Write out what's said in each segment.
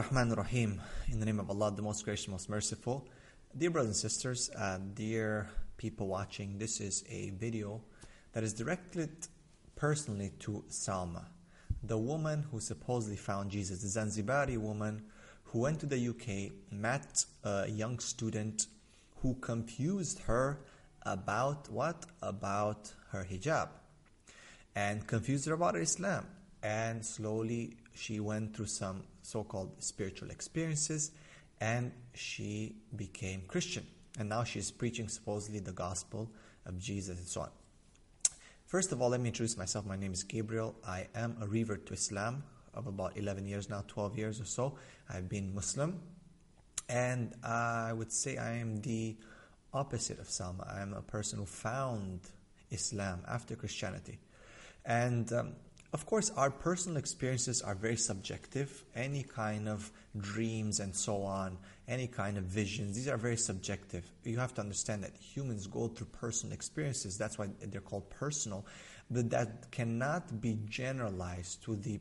Ar-Rahman ar-Rahim. In the name of Allah, the most gracious, most merciful. Dear brothers and sisters, uh, dear people watching, this is a video that is directed personally to Salma, the woman who supposedly found Jesus, the Zanzibari woman who went to the UK, met a young student who confused her about what? About her hijab and confused her about Islam. And slowly she went through some so called spiritual experiences and she became Christian. And now she is preaching supposedly the gospel of Jesus and so on. First of all, let me introduce myself. My name is Gabriel. I am a revert to Islam of about 11 years now, 12 years or so. I've been Muslim. And I would say I am the opposite of Salma. I am a person who found Islam after Christianity. And um, of course, our personal experiences are very subjective. Any kind of dreams and so on, any kind of visions, these are very subjective. You have to understand that humans go through personal experiences. That's why they're called personal. But that cannot be generalized to the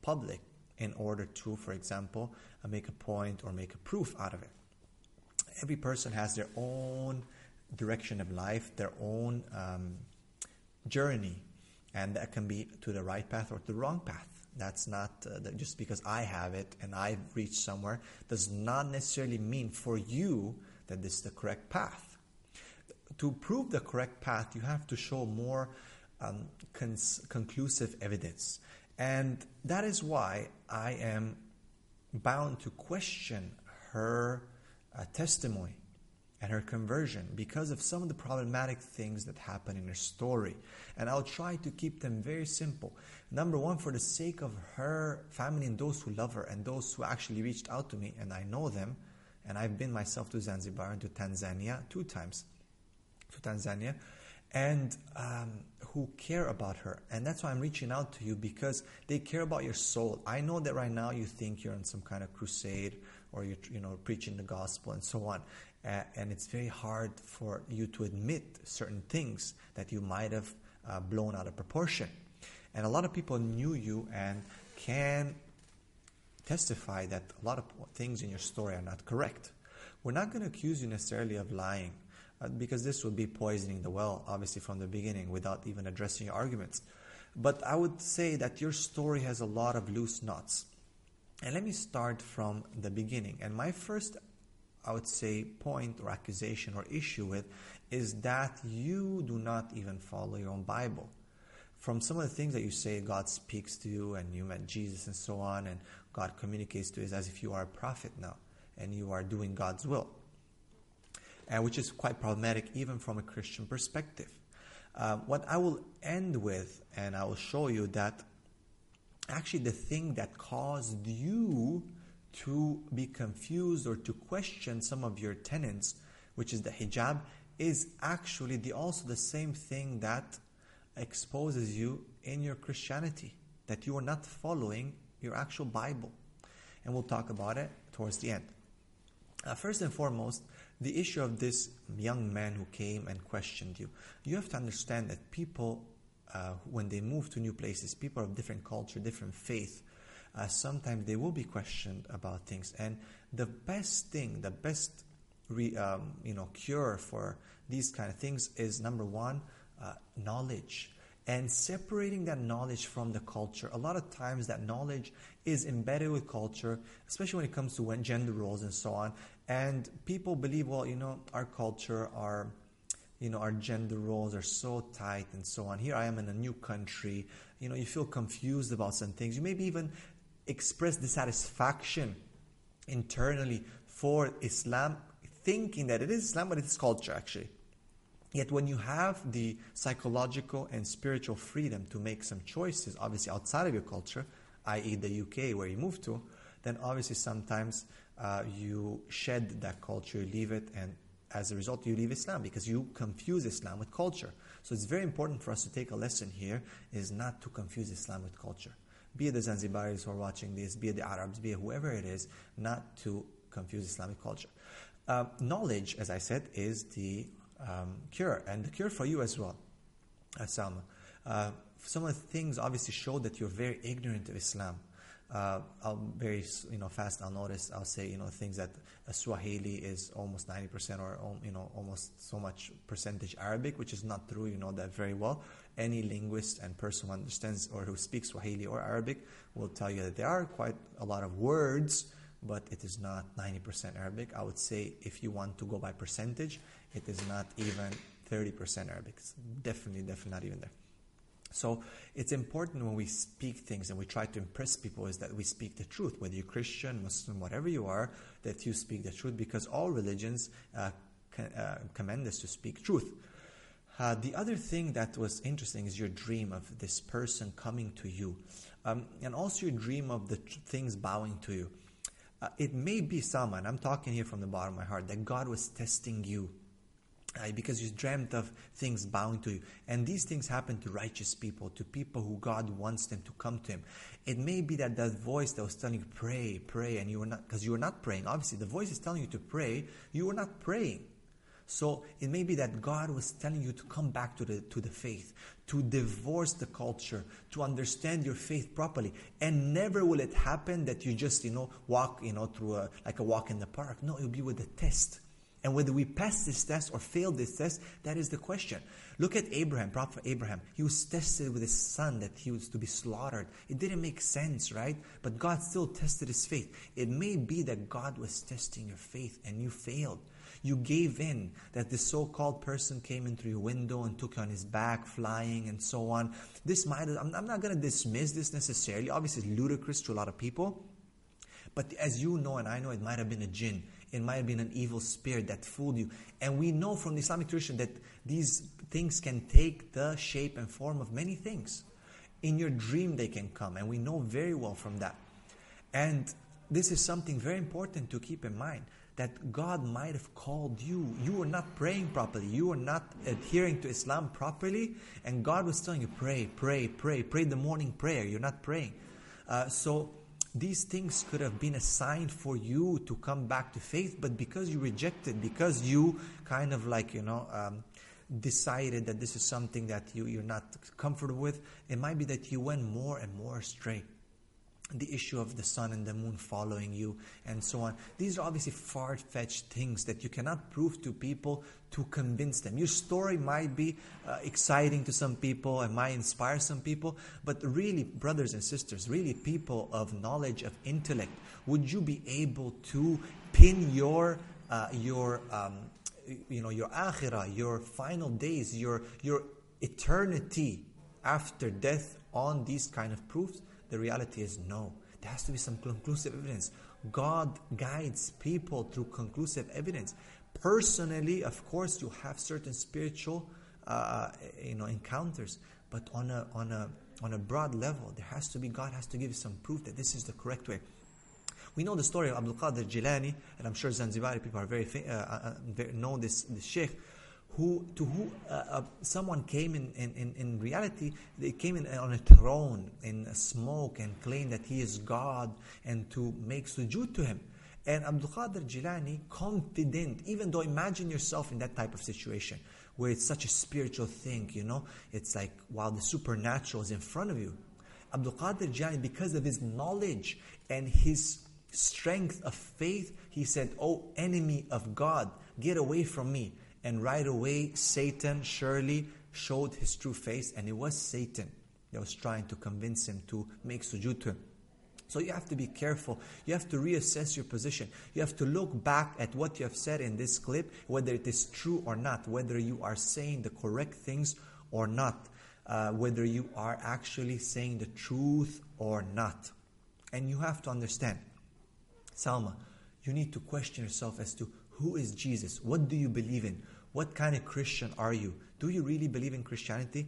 public in order to, for example, make a point or make a proof out of it. Every person has their own direction of life, their own um, journey and that can be to the right path or to the wrong path. That's not uh, that just because I have it and I've reached somewhere does not necessarily mean for you that this is the correct path. To prove the correct path, you have to show more um, cons- conclusive evidence. And that is why I am bound to question her uh, testimony and her conversion because of some of the problematic things that happen in her story. And I'll try to keep them very simple. Number one, for the sake of her family and those who love her and those who actually reached out to me, and I know them, and I've been myself to Zanzibar and to Tanzania two times, to Tanzania, and um, who care about her. And that's why I'm reaching out to you because they care about your soul. I know that right now you think you're on some kind of crusade or you're you know preaching the gospel and so on uh, and it's very hard for you to admit certain things that you might have uh, blown out of proportion. And a lot of people knew you and can testify that a lot of things in your story are not correct. We're not going to accuse you necessarily of lying uh, because this would be poisoning the well, obviously, from the beginning without even addressing your arguments. But I would say that your story has a lot of loose knots. And let me start from the beginning. And my first I would say, point or accusation or issue with is that you do not even follow your own Bible. From some of the things that you say, God speaks to you and you met Jesus and so on, and God communicates to you as if you are a prophet now and you are doing God's will, and which is quite problematic even from a Christian perspective. Uh, what I will end with, and I will show you that actually the thing that caused you to be confused or to question some of your tenets, which is the hijab, is actually the, also the same thing that exposes you in your Christianity, that you are not following your actual Bible. And we'll talk about it towards the end. Uh, first and foremost, the issue of this young man who came and questioned you. You have to understand that people, uh, when they move to new places, people of different culture, different faith, uh, sometimes they will be questioned about things. And the best thing, the best re, um, you know cure for these kind of things is number one, uh, knowledge. And separating that knowledge from the culture. A lot of times that knowledge is embedded with culture, especially when it comes to gender roles and so on. And people believe, well, you know, our culture, our you know, our gender roles are so tight and so on. Here I am in a new country. You know, you feel confused about some things. You maybe even express dissatisfaction internally for Islam, thinking that it is Islam, but it is culture actually. Yet when you have the psychological and spiritual freedom to make some choices, obviously outside of your culture, i.e., the UK where you moved to, then obviously sometimes uh, you shed that culture, you leave it, and as a result, you leave Islam because you confuse Islam with culture. So it's very important for us to take a lesson here is not to confuse Islam with culture. Be it the Zanzibaris who are watching this, be it the Arabs, be it whoever it is, not to confuse Islamic culture. Uh, knowledge, as I said, is the um, cure, and the cure for you as well, Salma. Uh, some of the things obviously show that you're very ignorant of Islam. Uh, I'll very you know fast. I'll notice. I'll say you know things that Swahili is almost ninety percent or you know almost so much percentage Arabic, which is not true. You know that very well. Any linguist and person who understands or who speaks Swahili or Arabic will tell you that there are quite a lot of words, but it is not ninety percent Arabic. I would say if you want to go by percentage, it is not even thirty percent Arabic. It's definitely, definitely not even there. So it's important when we speak things and we try to impress people is that we speak the truth, whether you're Christian, Muslim, whatever you are, that you speak the truth because all religions uh, uh, command us to speak truth. Uh, the other thing that was interesting is your dream of this person coming to you, um, and also your dream of the tr- things bowing to you. Uh, it may be someone, I'm talking here from the bottom of my heart, that God was testing you uh, because you dreamt of things bowing to you. And these things happen to righteous people, to people who God wants them to come to Him. It may be that that voice that was telling you, pray, pray, and you were not, because you were not praying. Obviously, the voice is telling you to pray, you were not praying. So it may be that God was telling you to come back to the, to the faith, to divorce the culture, to understand your faith properly. And never will it happen that you just, you know, walk, you know, through a, like a walk in the park. No, it'll be with a test and whether we pass this test or fail this test, that is the question. Look at Abraham, Prophet Abraham. He was tested with his son that he was to be slaughtered. It didn't make sense, right? But God still tested his faith. It may be that God was testing your faith and you failed. You gave in, that the so called person came in through your window and took you on his back, flying and so on. This might, I'm, I'm not going to dismiss this necessarily. Obviously, it's ludicrous to a lot of people. But as you know and I know, it might have been a jinn. It might have been an evil spirit that fooled you. And we know from the Islamic tradition that these things can take the shape and form of many things. In your dream, they can come. And we know very well from that. And this is something very important to keep in mind that God might have called you. You were not praying properly. You were not adhering to Islam properly. And God was telling you, pray, pray, pray, pray the morning prayer. You're not praying. Uh, so these things could have been a sign for you to come back to faith, but because you rejected, because you kind of like, you know, um, decided that this is something that you, you're not comfortable with, it might be that you went more and more astray the issue of the sun and the moon following you and so on. These are obviously far fetched things that you cannot prove to people to convince them. Your story might be uh, exciting to some people and might inspire some people, but really, brothers and sisters, really people of knowledge, of intellect, would you be able to pin your, uh, your, um, you know, your akhirah, your final days, your, your eternity after death on these kind of proofs? The reality is no. There has to be some conclusive evidence. God guides people through conclusive evidence. Personally, of course, you have certain spiritual, uh, you know, encounters, but on a on a on a broad level, there has to be God has to give some proof that this is the correct way. We know the story of Abdul Qadir Jilani, and I'm sure Zanzibari people are very, uh, uh, very know this this sheikh who to who uh, uh, someone came in, in, in, in, reality they came in on a throne in smoke and claimed that he is God and to make sujood to him. And Abdul Qadir Jilani confident even though imagine yourself in that type of situation where it's such a spiritual thing you know? It's like while the supernatural is in front of you. Abdul Qadir Jilani because of his knowledge and his strength of faith he said oh enemy of God get away from me and right away, Satan surely showed his true face, and it was Satan that was trying to convince him to make sujood to him. So you have to be careful. You have to reassess your position. You have to look back at what you have said in this clip, whether it is true or not, whether you are saying the correct things or not, uh, whether you are actually saying the truth or not. And you have to understand, Salma, you need to question yourself as to who is Jesus? What do you believe in? What kind of Christian are you? Do you really believe in Christianity?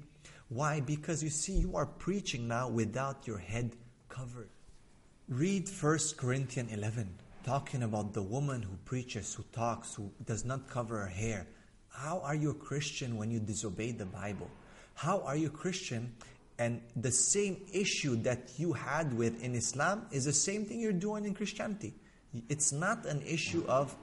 Why? Because you see, you are preaching now without your head covered. Read 1 Corinthians 11, talking about the woman who preaches, who talks, who does not cover her hair. How are you a Christian when you disobey the Bible? How are you a Christian and the same issue that you had with in Islam is the same thing you're doing in Christianity? It's not an issue of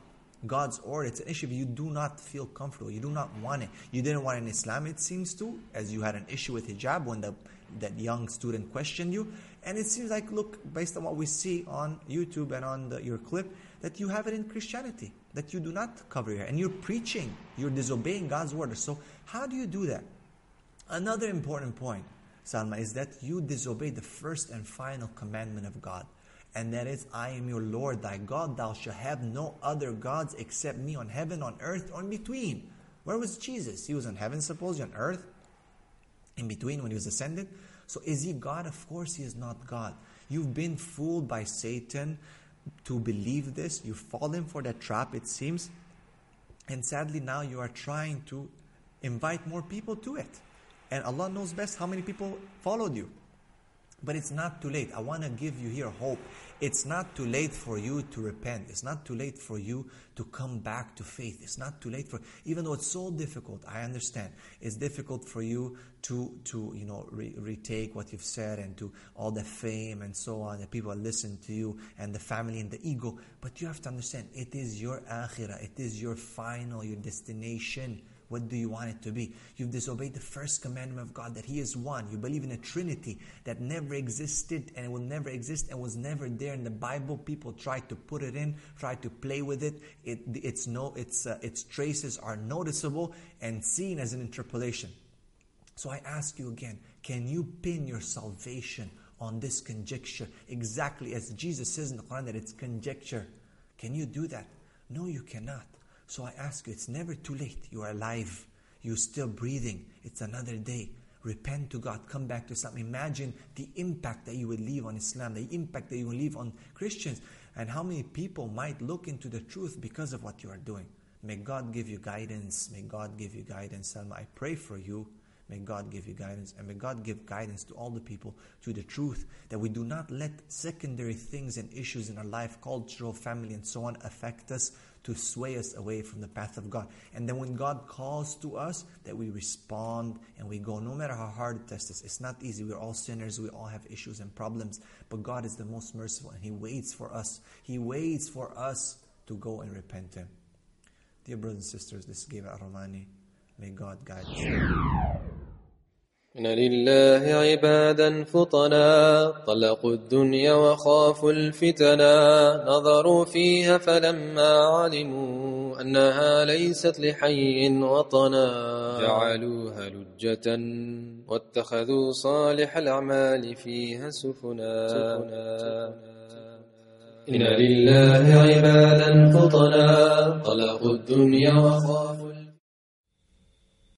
God's order. It's an issue you do not feel comfortable. You do not want it. You didn't want it in Islam, it seems to, as you had an issue with hijab when the, that young student questioned you. And it seems like, look, based on what we see on YouTube and on the, your clip, that you have it in Christianity, that you do not cover your hair. And you're preaching, you're disobeying God's word. So, how do you do that? Another important point, Salma, is that you disobey the first and final commandment of God and that is, I am your Lord thy God. Thou shalt have no other gods except me on heaven, on earth, or in between. Where was Jesus? He was in heaven, suppose, on earth, in between when he was ascended. So is he God? Of course he is not God. You've been fooled by Satan to believe this. You've fallen for that trap, it seems. And sadly, now you are trying to invite more people to it. And Allah knows best how many people followed you. But it's not too late. I want to give you here hope. It's not too late for you to repent. It's not too late for you to come back to faith. It's not too late for even though it's so difficult. I understand. It's difficult for you to to you know re- retake what you've said and to all the fame and so on. The people listen to you and the family and the ego. But you have to understand. It is your akhirah. It is your final, your destination. What do you want it to be? You've disobeyed the first commandment of God that He is one. You believe in a Trinity that never existed and will never exist and was never there in the Bible. People try to put it in, try to play with it. it it's no, its uh, its traces are noticeable and seen as an interpolation. So I ask you again: Can you pin your salvation on this conjecture exactly as Jesus says in the Quran that it's conjecture? Can you do that? No, you cannot. So I ask you, it's never too late. You are alive. You're still breathing. It's another day. Repent to God. Come back to Islam. Imagine the impact that you would leave on Islam, the impact that you will leave on Christians, and how many people might look into the truth because of what you are doing. May God give you guidance. May God give you guidance, Salma. I pray for you. May God give you guidance, and may God give guidance to all the people to the truth that we do not let secondary things and issues in our life, cultural, family, and so on, affect us to sway us away from the path of God. And then when God calls to us, that we respond and we go, no matter how hard it test us. It's not easy. We're all sinners. We all have issues and problems. But God is the most merciful and He waits for us. He waits for us to go and repent Him. Dear brothers and sisters, this is Gave Romaani. May God guide us. إن لله عبادا فطنا طلقوا الدنيا وخافوا الفتنا نظروا فيها فلما علموا أنها ليست لحي وطنا جعلوها لجة واتخذوا صالح الأعمال فيها سفنا إن لله عبادا فطنا طلقوا الدنيا وخافوا